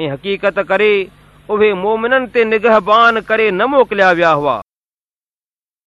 ۽ حقيقت ڪري اهي مومنن تي نگهبان ڪري نه موڪليا ويا هئا.